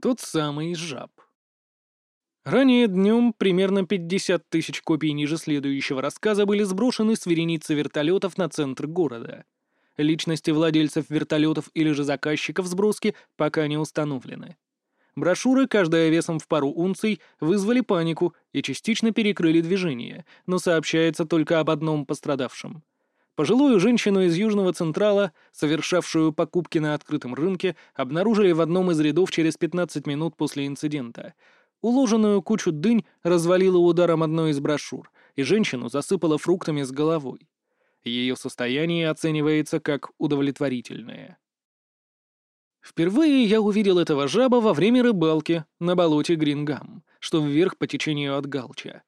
Тот самый жаб. Ранее днем примерно 50 тысяч копий ниже следующего рассказа были сброшены с вереницы вертолетов на центр города. Личности владельцев вертолетов или же заказчиков сброски пока не установлены. Брошюры, каждая весом в пару унций, вызвали панику и частично перекрыли движение, но сообщается только об одном пострадавшем. Пожилую женщину из Южного Централа, совершавшую покупки на открытом рынке, обнаружили в одном из рядов через 15 минут после инцидента — Уложенную кучу дынь развалила ударом одной из брошюр, и женщину засыпала фруктами с головой. Ее состояние оценивается как удовлетворительное. Впервые я увидел этого жаба во время рыбалки на болоте Грингам, что вверх по течению от Галча.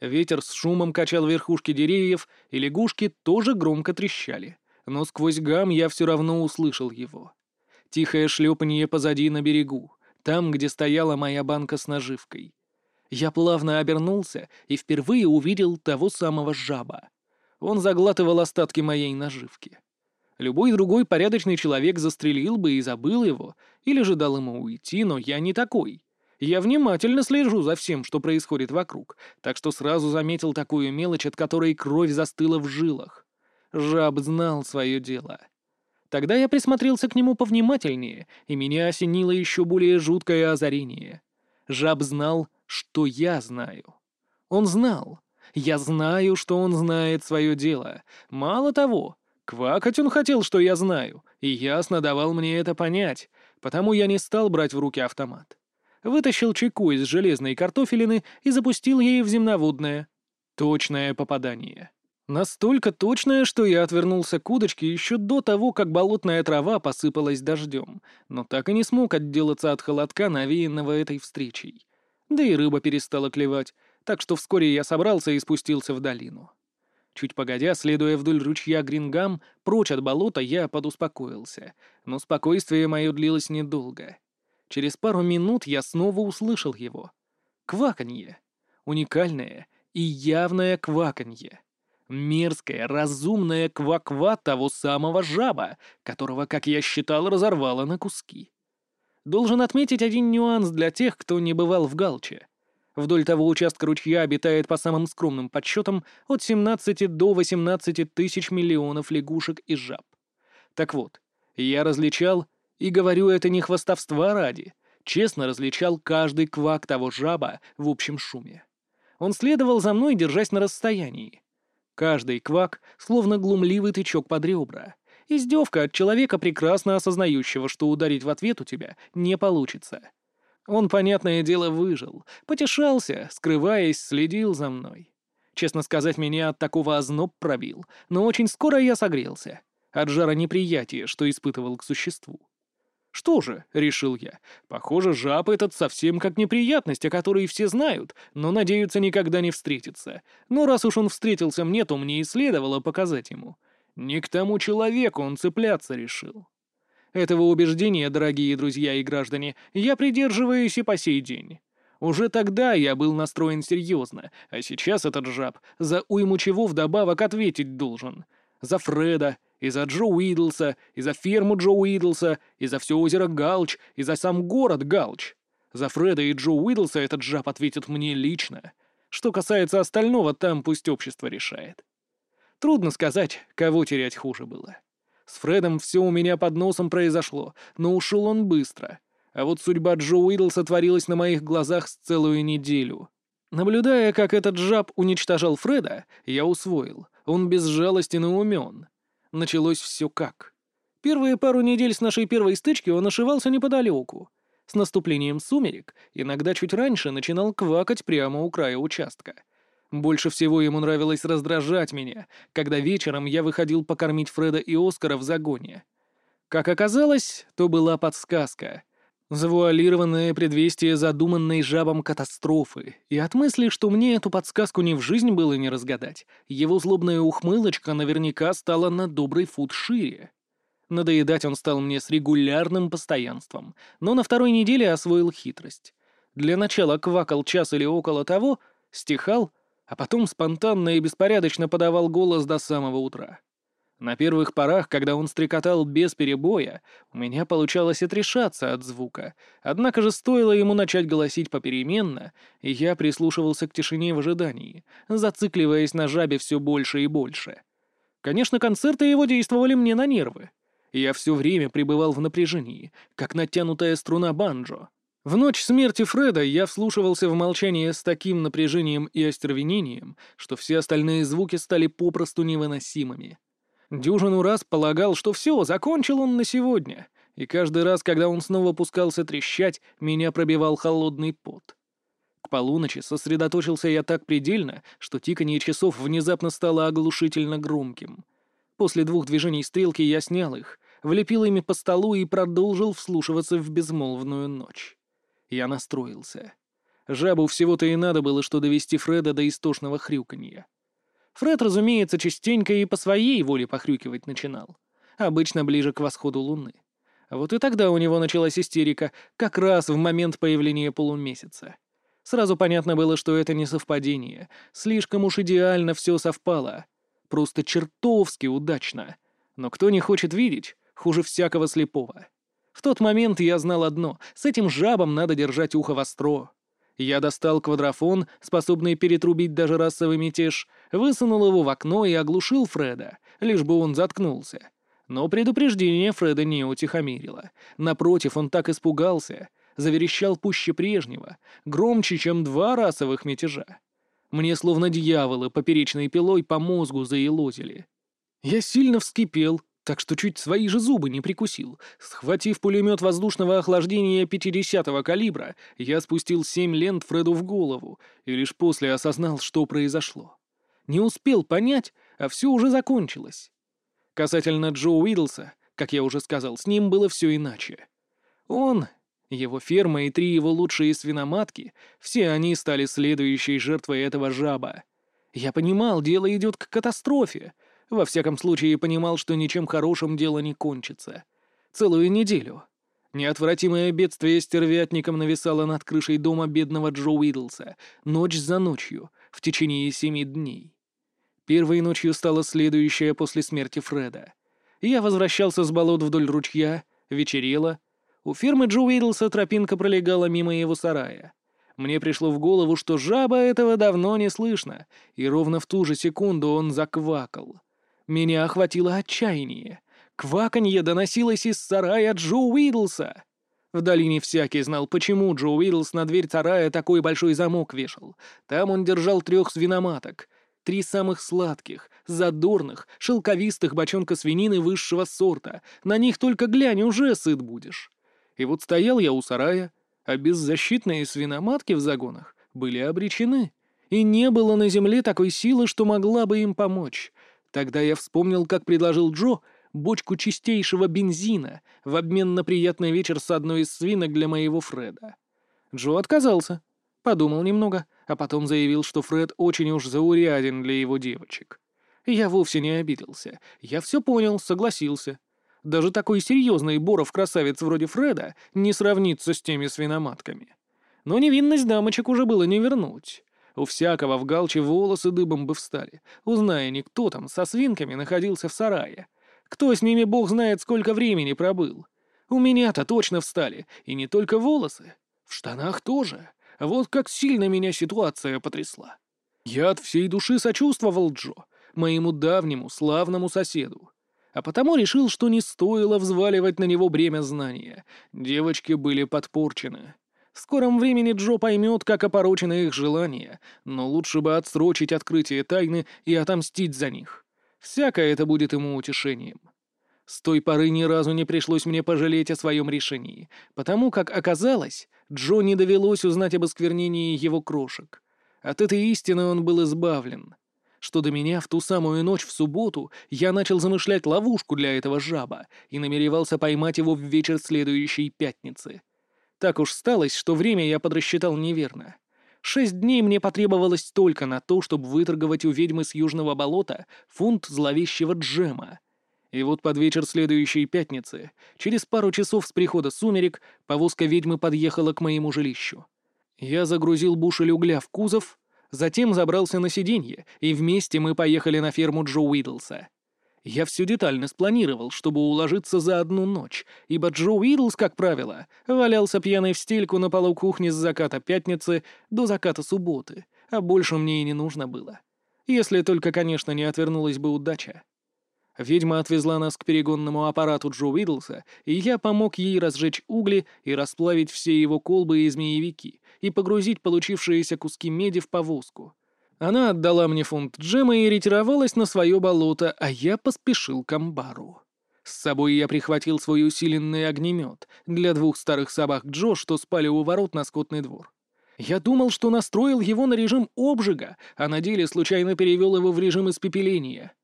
Ветер с шумом качал верхушки деревьев, и лягушки тоже громко трещали, но сквозь гам я все равно услышал его. Тихое шлепанье позади на берегу, там, где стояла моя банка с наживкой. Я плавно обернулся и впервые увидел того самого жаба. Он заглатывал остатки моей наживки. Любой другой порядочный человек застрелил бы и забыл его, или же дал ему уйти, но я не такой. Я внимательно слежу за всем, что происходит вокруг, так что сразу заметил такую мелочь, от которой кровь застыла в жилах. Жаб знал свое дело. Тогда я присмотрелся к нему повнимательнее, и меня осенило еще более жуткое озарение. Жаб знал, что я знаю. Он знал. Я знаю, что он знает свое дело. Мало того, квакать он хотел, что я знаю, и ясно давал мне это понять, потому я не стал брать в руки автомат. Вытащил чеку из железной картофелины и запустил ей в земноводное. Точное попадание. Настолько точное, что я отвернулся к удочке еще до того, как болотная трава посыпалась дождем, но так и не смог отделаться от холодка, навеянного этой встречей. Да и рыба перестала клевать, так что вскоре я собрался и спустился в долину. Чуть погодя, следуя вдоль ручья Грингам, прочь от болота, я подуспокоился, но спокойствие мое длилось недолго. Через пару минут я снова услышал его. Кваканье. Уникальное и явное кваканье. Мерзкая, разумная кваква того самого жаба, которого, как я считал, разорвало на куски. Должен отметить один нюанс для тех, кто не бывал в Галче. Вдоль того участка ручья обитает по самым скромным подсчетам от 17 до 18 тысяч миллионов лягушек и жаб. Так вот, я различал, и говорю это не хвастовства ради, честно различал каждый квак того жаба в общем шуме. Он следовал за мной, держась на расстоянии. Каждый квак словно глумливый тычок под ребра. Издевка от человека, прекрасно осознающего, что ударить в ответ у тебя не получится. Он, понятное дело, выжил, потешался, скрываясь, следил за мной. Честно сказать, меня от такого озноб пробил, но очень скоро я согрелся. От жара неприятия, что испытывал к существу. «Что же?» — решил я. «Похоже, жаб этот совсем как неприятность, о которой все знают, но надеются никогда не встретиться. Но раз уж он встретился мне, то мне и следовало показать ему. Не к тому человеку он цепляться решил». Этого убеждения, дорогие друзья и граждане, я придерживаюсь и по сей день. Уже тогда я был настроен серьезно, а сейчас этот жаб за уйму чего вдобавок ответить должен. За Фреда, и за Джо Уидлса, и за ферму Джо Уидлса, и за все озеро Галч, и за сам город Галч. За Фреда и Джо Уидлса этот жаб ответит мне лично. Что касается остального, там пусть общество решает. Трудно сказать, кого терять хуже было. С Фредом все у меня под носом произошло, но ушел он быстро. А вот судьба Джо Уидлса творилась на моих глазах с целую неделю. Наблюдая, как этот жаб уничтожал Фреда, я усвоил. Он безжалостен и умен. Началось все как. Первые пару недель с нашей первой стычки он ошивался неподалеку. С наступлением сумерек, иногда чуть раньше, начинал квакать прямо у края участка. Больше всего ему нравилось раздражать меня, когда вечером я выходил покормить Фреда и Оскара в загоне. Как оказалось, то была подсказка. Завуалированное предвестие задуманной жабом катастрофы, и от мысли, что мне эту подсказку ни в жизнь было не разгадать, его злобная ухмылочка наверняка стала на добрый фут шире. Надоедать он стал мне с регулярным постоянством, но на второй неделе освоил хитрость. Для начала квакал час или около того, стихал, а потом спонтанно и беспорядочно подавал голос до самого утра. На первых порах, когда он стрекотал без перебоя, у меня получалось отрешаться от звука, однако же стоило ему начать голосить попеременно, и я прислушивался к тишине в ожидании, зацикливаясь на жабе все больше и больше. Конечно, концерты его действовали мне на нервы. Я все время пребывал в напряжении, как натянутая струна банджо. В ночь смерти Фреда я вслушивался в молчание с таким напряжением и остервенением, что все остальные звуки стали попросту невыносимыми. Дюжину раз полагал, что все, закончил он на сегодня, и каждый раз, когда он снова пускался трещать, меня пробивал холодный пот. К полуночи сосредоточился я так предельно, что тиканье часов внезапно стало оглушительно громким. После двух движений стрелки я снял их, влепил ими по столу и продолжил вслушиваться в безмолвную ночь. Я настроился. Жабу всего-то и надо было, что довести Фреда до истошного хрюканья. Фред, разумеется, частенько и по своей воле похрюкивать начинал. Обычно ближе к восходу луны. Вот и тогда у него началась истерика, как раз в момент появления полумесяца. Сразу понятно было, что это не совпадение. Слишком уж идеально все совпало. Просто чертовски удачно. Но кто не хочет видеть, хуже всякого слепого. В тот момент я знал одно — с этим жабом надо держать ухо востро. Я достал квадрофон, способный перетрубить даже расовый мятеж, высунул его в окно и оглушил Фреда, лишь бы он заткнулся. Но предупреждение Фреда не утихомирило. Напротив, он так испугался, заверещал пуще прежнего, громче, чем два расовых мятежа. Мне словно дьяволы поперечной пилой по мозгу заелозили. Я сильно вскипел, так что чуть свои же зубы не прикусил. Схватив пулемет воздушного охлаждения 50-го калибра, я спустил семь лент Фреду в голову и лишь после осознал, что произошло. Не успел понять, а все уже закончилось. Касательно Джо Уидлса, как я уже сказал, с ним было все иначе. Он, его ферма и три его лучшие свиноматки, все они стали следующей жертвой этого жаба. Я понимал, дело идет к катастрофе, во всяком случае, понимал, что ничем хорошим дело не кончится. Целую неделю. Неотвратимое бедствие стервятником нависало над крышей дома бедного Джо Уидлса, ночь за ночью, в течение семи дней. Первой ночью стала следующая после смерти Фреда. Я возвращался с болот вдоль ручья, вечерело. У фермы Джо Уидлса тропинка пролегала мимо его сарая. Мне пришло в голову, что жаба этого давно не слышно, и ровно в ту же секунду он заквакал. Меня охватило отчаяние. Кваканье доносилось из сарая Джо Уидлса. В долине всякий знал, почему Джо Уидлс на дверь сарая такой большой замок вешал. Там он держал трех свиноматок. Три самых сладких, задорных, шелковистых бочонка свинины высшего сорта. На них только глянь, уже сыт будешь. И вот стоял я у сарая, а беззащитные свиноматки в загонах были обречены. И не было на земле такой силы, что могла бы им помочь. Тогда я вспомнил, как предложил Джо бочку чистейшего бензина в обмен на приятный вечер с одной из свинок для моего Фреда. Джо отказался. Подумал немного, а потом заявил, что Фред очень уж зауряден для его девочек. Я вовсе не обиделся. Я все понял, согласился. Даже такой серьезный Боров-красавец вроде Фреда не сравнится с теми свиноматками. Но невинность дамочек уже было не вернуть. У всякого в галче волосы дыбом бы встали, узная не кто там со свинками находился в сарае. Кто с ними бог знает сколько времени пробыл. У меня-то точно встали, и не только волосы. В штанах тоже. Вот как сильно меня ситуация потрясла. Я от всей души сочувствовал Джо, моему давнему славному соседу. А потому решил, что не стоило взваливать на него бремя знания. Девочки были подпорчены. В скором времени Джо поймет, как опорочены их желания, но лучше бы отсрочить открытие тайны и отомстить за них. Всякое это будет ему утешением. С той поры ни разу не пришлось мне пожалеть о своем решении, потому как оказалось, Джо не довелось узнать об осквернении его крошек. От этой истины он был избавлен. Что до меня, в ту самую ночь в субботу я начал замышлять ловушку для этого жаба и намеревался поймать его в вечер следующей пятницы. Так уж сталось, что время я подрасчитал неверно. Шесть дней мне потребовалось только на то, чтобы выторговать у ведьмы с Южного болота фунт зловещего джема. И вот под вечер следующей пятницы, через пару часов с прихода сумерек, повозка ведьмы подъехала к моему жилищу. Я загрузил бушель угля в кузов, затем забрался на сиденье, и вместе мы поехали на ферму Джо Уидлса. Я все детально спланировал, чтобы уложиться за одну ночь, ибо Джо Уидлс, как правило, валялся пьяный в стельку на полу кухни с заката пятницы до заката субботы, а больше мне и не нужно было. Если только, конечно, не отвернулась бы удача. Ведьма отвезла нас к перегонному аппарату Джо Уидлса, и я помог ей разжечь угли и расплавить все его колбы и змеевики, и погрузить получившиеся куски меди в повозку. Она отдала мне фунт джема и ретировалась на свое болото, а я поспешил к амбару. С собой я прихватил свой усиленный огнемет для двух старых собак Джо, что спали у ворот на скотный двор. Я думал, что настроил его на режим обжига, а на деле случайно перевел его в режим испепеления.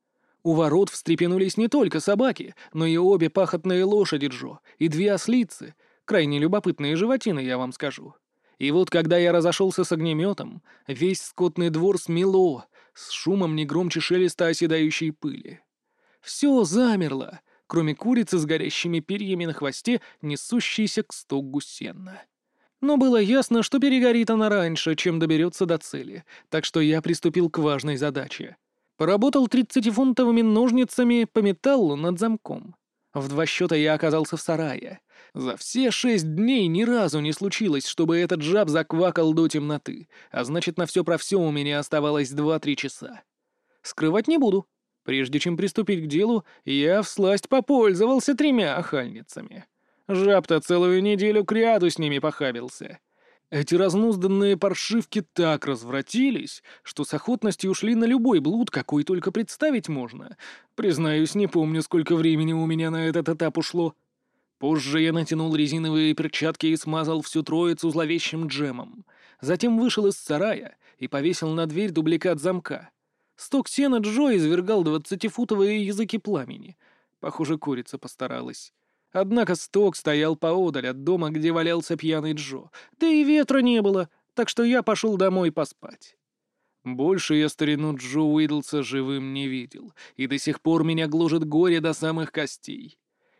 У ворот встрепенулись не только собаки, но и обе пахотные лошади Джо, и две ослицы, крайне любопытные животины, я вам скажу. И вот когда я разошелся с огнеметом, весь скотный двор смело, с шумом не громче шелеста оседающей пыли. Все замерло, кроме курицы с горящими перьями на хвосте, несущейся к стогу сена. Но было ясно, что перегорит она раньше, чем доберется до цели, так что я приступил к важной задаче. Поработал тридцатифунтовыми ножницами по металлу над замком. В два счета я оказался в сарае. За все шесть дней ни разу не случилось, чтобы этот жаб заквакал до темноты, а значит, на все про все у меня оставалось два-три часа. Скрывать не буду. Прежде чем приступить к делу, я всласть попользовался тремя охальницами. Жаб-то целую неделю кряду с ними похабился. Эти разнузданные паршивки так развратились, что с охотностью ушли на любой блуд, какой только представить можно. Признаюсь, не помню, сколько времени у меня на этот этап ушло. Позже я натянул резиновые перчатки и смазал всю троицу зловещим джемом. Затем вышел из сарая и повесил на дверь дубликат замка. Сток сена Джо извергал двадцатифутовые языки пламени. Похоже, курица постаралась. Однако сток стоял поодаль от дома, где валялся пьяный Джо. Да и ветра не было, так что я пошел домой поспать. Больше я старину Джо Уидлса живым не видел, и до сих пор меня гложет горе до самых костей.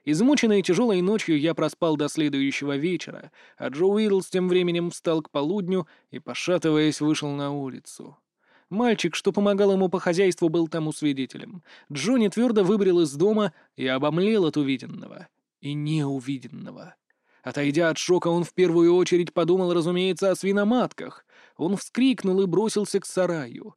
Измученный тяжелой ночью я проспал до следующего вечера, а Джо Уиллс тем временем встал к полудню и, пошатываясь, вышел на улицу. Мальчик, что помогал ему по хозяйству, был тому свидетелем. Джонни твердо выбрел из дома и обомлел от увиденного. И неувиденного. Отойдя от шока, он в первую очередь подумал, разумеется, о свиноматках. Он вскрикнул и бросился к сараю.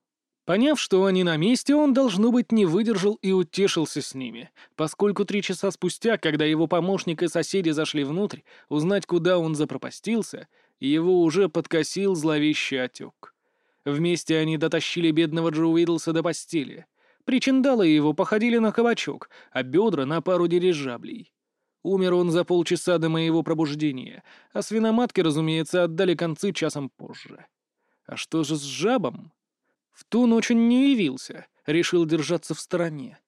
Поняв, что они на месте, он, должно быть, не выдержал и утешился с ними, поскольку три часа спустя, когда его помощник и соседи зашли внутрь, узнать, куда он запропастился, его уже подкосил зловещий отек. Вместе они дотащили бедного Джо Уидлса до постели. Причиндалы его походили на кабачок, а бедра — на пару дирижаблей. Умер он за полчаса до моего пробуждения, а свиноматки, разумеется, отдали концы часом позже. А что же с жабом? В ту ночь он не явился, решил держаться в стороне,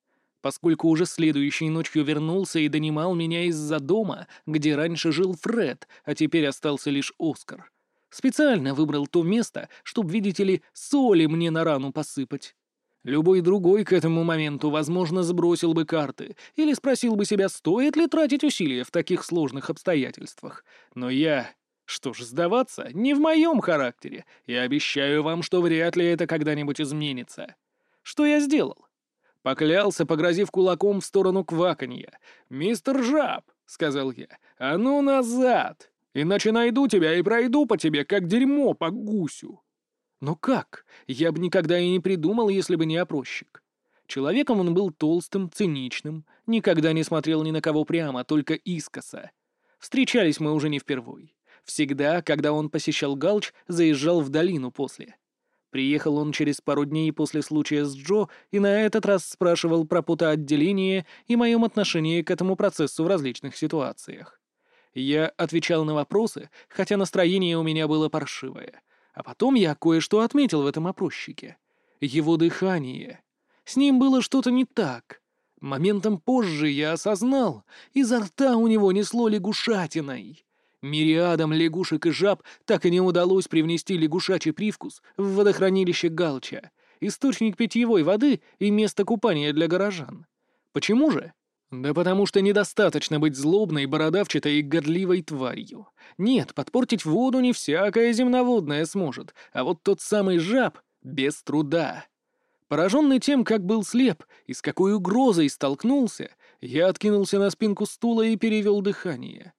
поскольку уже следующей ночью вернулся и донимал меня из-за дома, где раньше жил Фред, а теперь остался лишь Оскар. Специально выбрал то место, чтобы, видите ли, соли мне на рану посыпать. Любой другой к этому моменту, возможно, сбросил бы карты или спросил бы себя, стоит ли тратить усилия в таких сложных обстоятельствах. Но я что ж, сдаваться не в моем характере. Я обещаю вам, что вряд ли это когда-нибудь изменится. Что я сделал? Поклялся, погрозив кулаком в сторону кваканья. «Мистер Жаб», — сказал я, — «а ну назад! Иначе найду тебя и пройду по тебе, как дерьмо по гусю». Но как? Я бы никогда и не придумал, если бы не опрощик. Человеком он был толстым, циничным, никогда не смотрел ни на кого прямо, только искоса. Встречались мы уже не впервой. Всегда, когда он посещал Галч, заезжал в долину после. Приехал он через пару дней после случая с Джо и на этот раз спрашивал про потоотделение и моем отношении к этому процессу в различных ситуациях. Я отвечал на вопросы, хотя настроение у меня было паршивое. А потом я кое-что отметил в этом опросчике. Его дыхание. С ним было что-то не так. Моментом позже я осознал, изо рта у него несло лягушатиной. Мириадам лягушек и жаб так и не удалось привнести лягушачий привкус в водохранилище Галча, источник питьевой воды и место купания для горожан. Почему же? Да потому что недостаточно быть злобной, бородавчатой и годливой тварью. Нет, подпортить воду не всякое земноводное сможет, а вот тот самый жаб — без труда. Пораженный тем, как был слеп и с какой угрозой столкнулся, я откинулся на спинку стула и перевел дыхание.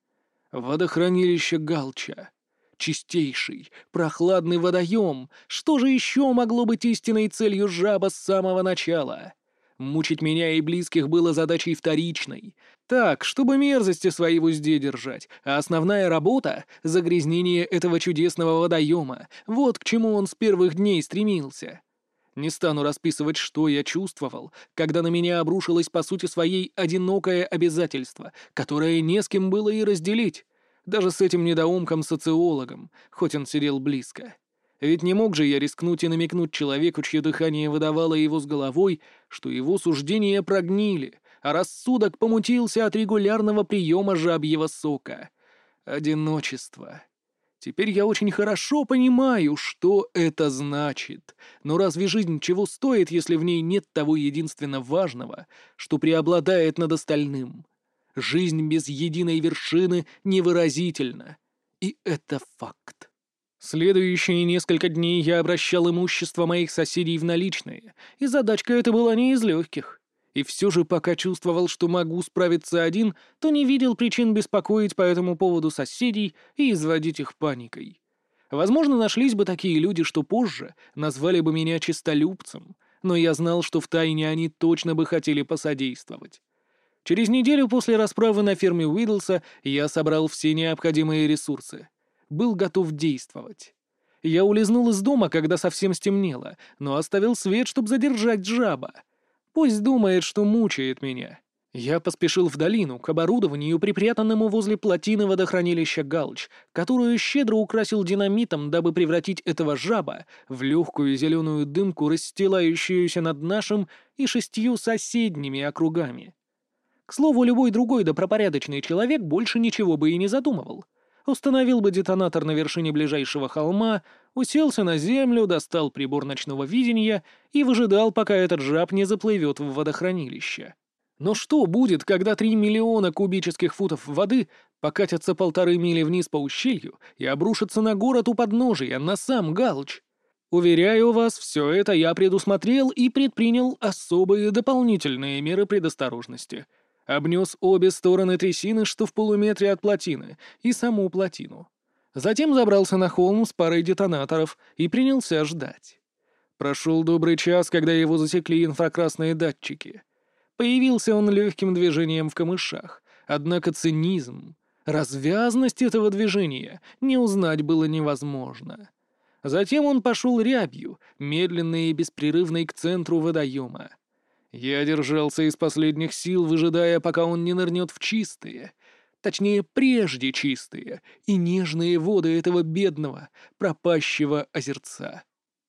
Водохранилище Галча. Чистейший, прохладный водоем. Что же еще могло быть истинной целью жаба с самого начала? Мучить меня и близких было задачей вторичной. Так, чтобы мерзости свои в узде держать, а основная работа — загрязнение этого чудесного водоема. Вот к чему он с первых дней стремился. Не стану расписывать, что я чувствовал, когда на меня обрушилось по сути своей одинокое обязательство, которое не с кем было и разделить. Даже с этим недоумком-социологом, хоть он сидел близко. Ведь не мог же я рискнуть и намекнуть человеку, чье дыхание выдавало его с головой, что его суждения прогнили, а рассудок помутился от регулярного приема жабьего сока. Одиночество. Теперь я очень хорошо понимаю, что это значит. Но разве жизнь чего стоит, если в ней нет того единственно важного, что преобладает над остальным? Жизнь без единой вершины невыразительна. И это факт. Следующие несколько дней я обращал имущество моих соседей в наличные, и задачка эта была не из легких. И все же, пока чувствовал, что могу справиться один, то не видел причин беспокоить по этому поводу соседей и изводить их паникой. Возможно, нашлись бы такие люди, что позже назвали бы меня чистолюбцем, но я знал, что втайне они точно бы хотели посодействовать. Через неделю после расправы на ферме Уидлса я собрал все необходимые ресурсы. Был готов действовать. Я улизнул из дома, когда совсем стемнело, но оставил свет, чтобы задержать жаба — Пусть думает, что мучает меня. Я поспешил в долину, к оборудованию, припрятанному возле плотины водохранилища Галч, которую щедро украсил динамитом, дабы превратить этого жаба в легкую зеленую дымку, расстилающуюся над нашим и шестью соседними округами. К слову, любой другой добропорядочный человек больше ничего бы и не задумывал установил бы детонатор на вершине ближайшего холма, уселся на землю, достал прибор ночного видения и выжидал, пока этот жаб не заплывет в водохранилище. Но что будет, когда три миллиона кубических футов воды покатятся полторы мили вниз по ущелью и обрушатся на город у подножия, на сам Галч? Уверяю вас, все это я предусмотрел и предпринял особые дополнительные меры предосторожности — Обнес обе стороны трясины, что в полуметре от плотины, и саму плотину. Затем забрался на холм с парой детонаторов и принялся ждать. Прошел добрый час, когда его засекли инфракрасные датчики. Появился он легким движением в камышах, однако цинизм, развязность этого движения не узнать было невозможно. Затем он пошел рябью, медленной и беспрерывной к центру водоема. Я держался из последних сил, выжидая, пока он не нырнет в чистые, точнее, прежде чистые и нежные воды этого бедного, пропащего озерца.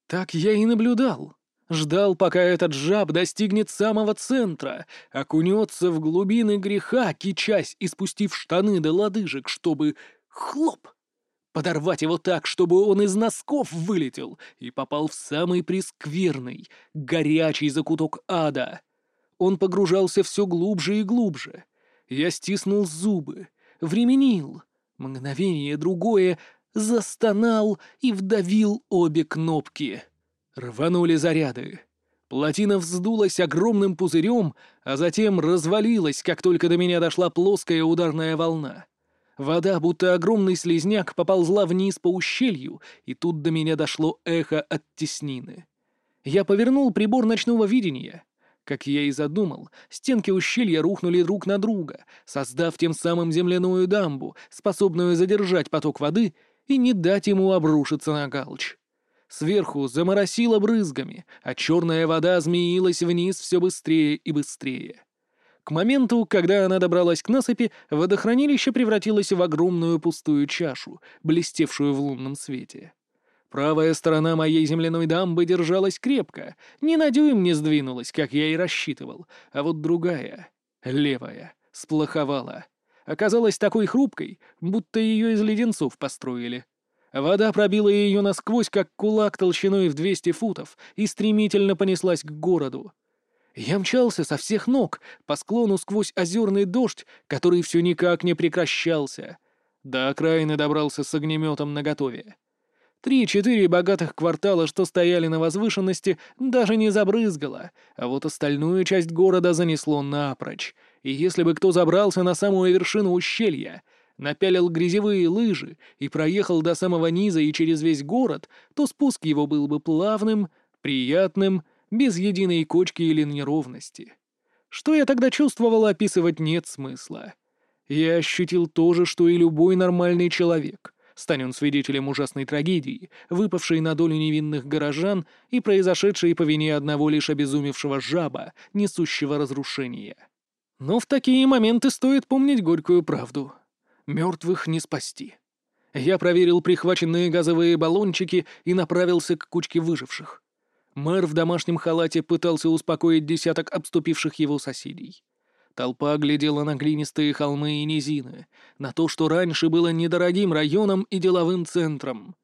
Так я и наблюдал. Ждал, пока этот жаб достигнет самого центра, окунется в глубины греха, кичась и спустив штаны до лодыжек, чтобы... Хлоп! Подорвать его так, чтобы он из носков вылетел и попал в самый прескверный, горячий закуток ада. Он погружался все глубже и глубже. Я стиснул зубы, временил. Мгновение другое застонал и вдавил обе кнопки. Рванули заряды. Плотина вздулась огромным пузырем, а затем развалилась, как только до меня дошла плоская ударная волна. Вода, будто огромный слезняк, поползла вниз по ущелью, и тут до меня дошло эхо от теснины. Я повернул прибор ночного видения. Как я и задумал, стенки ущелья рухнули друг на друга, создав тем самым земляную дамбу, способную задержать поток воды и не дать ему обрушиться на галч. Сверху заморосило брызгами, а черная вода змеилась вниз все быстрее и быстрее. К моменту, когда она добралась к насыпи, водохранилище превратилось в огромную пустую чашу, блестевшую в лунном свете. Правая сторона моей земляной дамбы держалась крепко, ни на дюйм не сдвинулась, как я и рассчитывал, а вот другая, левая, сплоховала. Оказалась такой хрупкой, будто ее из леденцов построили. Вода пробила ее насквозь, как кулак толщиной в 200 футов, и стремительно понеслась к городу. Я мчался со всех ног по склону сквозь озерный дождь, который все никак не прекращался. До окраины добрался с огнеметом наготове. Три-четыре богатых квартала, что стояли на возвышенности, даже не забрызгало, а вот остальную часть города занесло напрочь. И если бы кто забрался на самую вершину ущелья, напялил грязевые лыжи и проехал до самого низа и через весь город, то спуск его был бы плавным, приятным, без единой кочки или неровности. Что я тогда чувствовал, описывать нет смысла. Я ощутил то же, что и любой нормальный человек. Стань он свидетелем ужасной трагедии, выпавшей на долю невинных горожан и произошедшей по вине одного лишь обезумевшего жаба, несущего разрушения. Но в такие моменты стоит помнить горькую правду. Мертвых не спасти. Я проверил прихваченные газовые баллончики и направился к кучке выживших. Мэр в домашнем халате пытался успокоить десяток обступивших его соседей. Толпа глядела на глинистые холмы и низины, на то, что раньше было недорогим районом и деловым центром.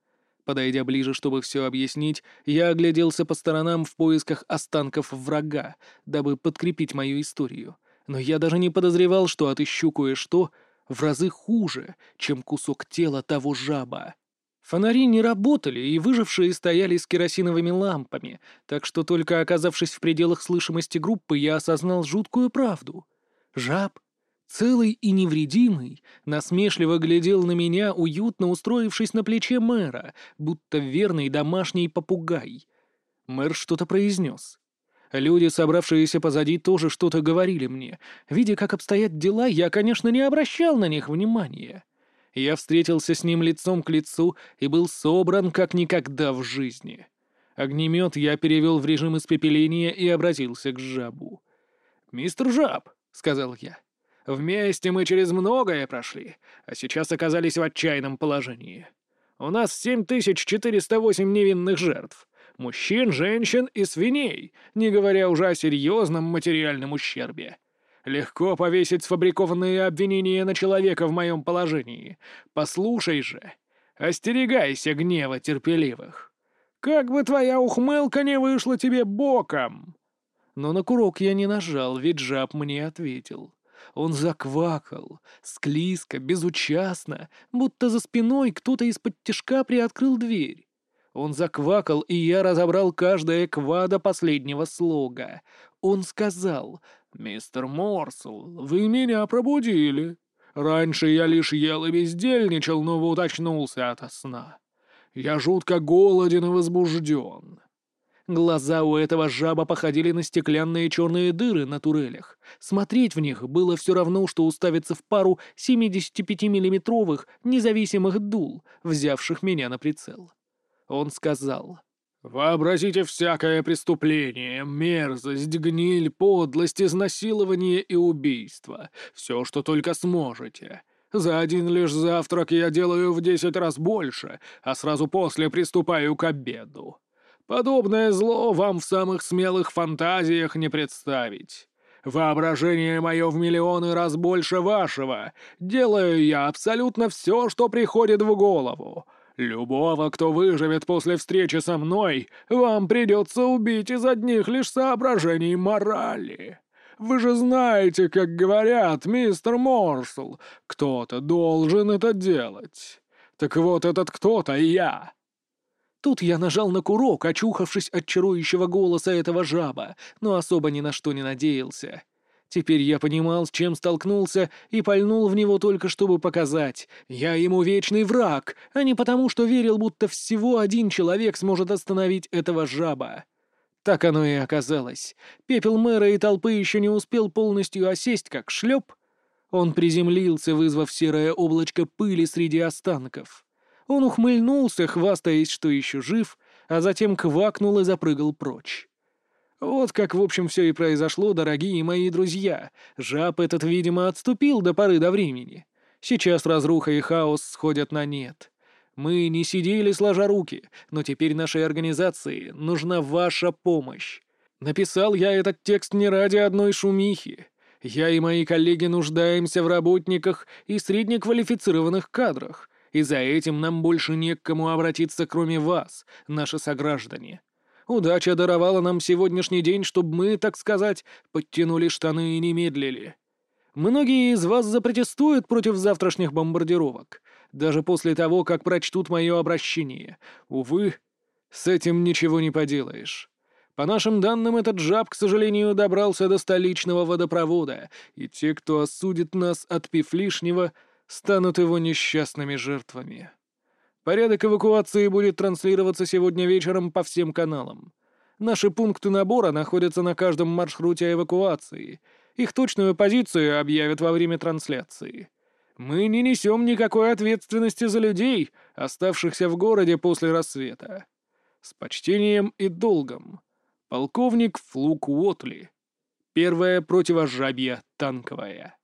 Подойдя ближе, чтобы все объяснить, я огляделся по сторонам в поисках останков врага, дабы подкрепить мою историю. Но я даже не подозревал, что отыщу кое-что в разы хуже, чем кусок тела того жаба. Фонари не работали, и выжившие стояли с керосиновыми лампами, так что только оказавшись в пределах слышимости группы, я осознал жуткую правду. Жаб, целый и невредимый, насмешливо глядел на меня, уютно устроившись на плече мэра, будто верный домашний попугай. Мэр что-то произнес. Люди, собравшиеся позади, тоже что-то говорили мне. Видя, как обстоят дела, я, конечно, не обращал на них внимания. Я встретился с ним лицом к лицу и был собран как никогда в жизни. Огнемет я перевел в режим испепеления и обратился к жабу. «Мистер Жаб, — сказал я. «Вместе мы через многое прошли, а сейчас оказались в отчаянном положении. У нас 7408 невинных жертв. Мужчин, женщин и свиней, не говоря уже о серьезном материальном ущербе. Легко повесить сфабрикованные обвинения на человека в моем положении. Послушай же, остерегайся гнева терпеливых. Как бы твоя ухмылка не вышла тебе боком!» Но на курок я не нажал, ведь жаб мне ответил. Он заквакал, склизко, безучастно, будто за спиной кто-то из-под тяжка приоткрыл дверь. Он заквакал, и я разобрал каждое ква до последнего слога. Он сказал, «Мистер Морсел, вы меня пробудили. Раньше я лишь ел и бездельничал, но вот очнулся ото сна. Я жутко голоден и возбужден. Глаза у этого жаба походили на стеклянные черные дыры на турелях. Смотреть в них было все равно, что уставиться в пару 75-миллиметровых независимых дул, взявших меня на прицел. Он сказал... «Вообразите всякое преступление, мерзость, гниль, подлость, изнасилование и убийство. Все, что только сможете. За один лишь завтрак я делаю в десять раз больше, а сразу после приступаю к обеду. Подобное зло вам в самых смелых фантазиях не представить. Воображение мое в миллионы раз больше вашего. Делаю я абсолютно все, что приходит в голову. Любого, кто выживет после встречи со мной, вам придется убить из одних лишь соображений морали. Вы же знаете, как говорят, мистер Морсел, кто-то должен это делать. Так вот этот кто-то я. Тут я нажал на курок, очухавшись от чарующего голоса этого жаба, но особо ни на что не надеялся. Теперь я понимал, с чем столкнулся, и пальнул в него только чтобы показать. Я ему вечный враг, а не потому, что верил, будто всего один человек сможет остановить этого жаба. Так оно и оказалось. Пепел мэра и толпы еще не успел полностью осесть, как шлеп. Он приземлился, вызвав серое облачко пыли среди останков. Он ухмыльнулся, хвастаясь, что еще жив, а затем квакнул и запрыгал прочь. Вот как, в общем, все и произошло, дорогие мои друзья. Жаб этот, видимо, отступил до поры до времени. Сейчас разруха и хаос сходят на нет. Мы не сидели сложа руки, но теперь нашей организации нужна ваша помощь. Написал я этот текст не ради одной шумихи. Я и мои коллеги нуждаемся в работниках и среднеквалифицированных кадрах, и за этим нам больше не к кому обратиться, кроме вас, наши сограждане. Удача даровала нам сегодняшний день, чтобы мы, так сказать, подтянули штаны и не медлили. Многие из вас запротестуют против завтрашних бомбардировок, даже после того, как прочтут мое обращение. Увы, с этим ничего не поделаешь. По нашим данным, этот жаб, к сожалению, добрался до столичного водопровода, и те, кто осудит нас, отпив лишнего, станут его несчастными жертвами. Порядок эвакуации будет транслироваться сегодня вечером по всем каналам. Наши пункты набора находятся на каждом маршруте эвакуации. Их точную позицию объявят во время трансляции. Мы не несем никакой ответственности за людей, оставшихся в городе после рассвета. С почтением и долгом. Полковник Флук Уотли. Первая противожабья танковая.